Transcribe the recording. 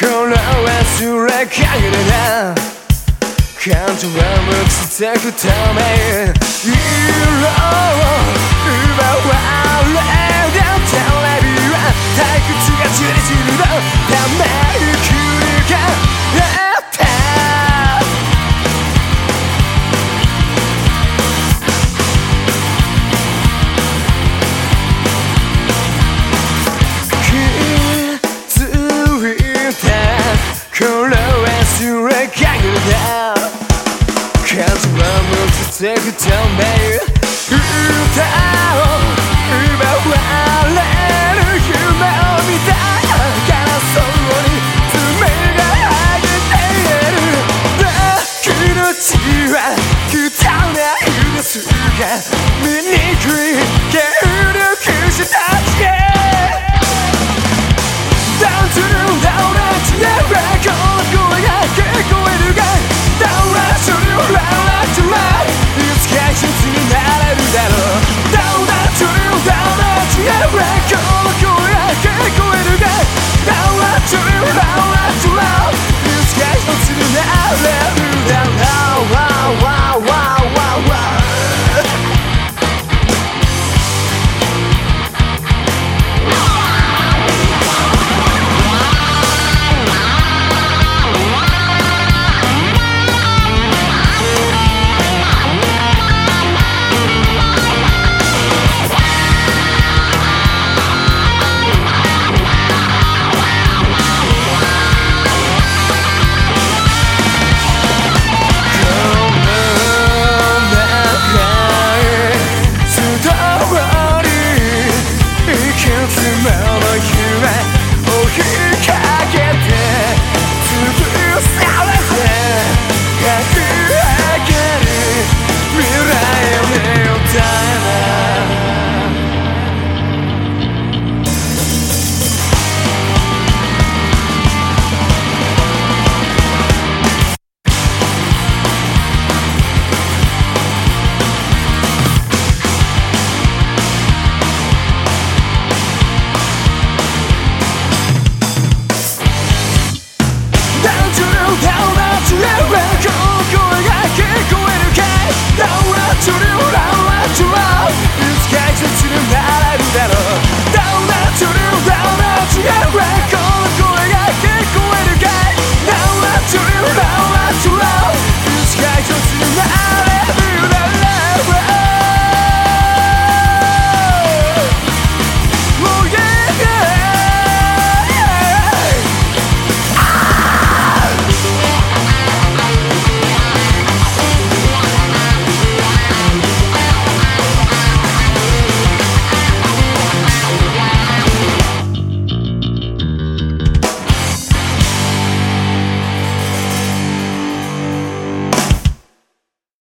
この忘れかけだ感情を打ち解くためは無くしてくため歌を奪われる夢を見たからそうに爪が剥げている僕の血は汚いですが醜い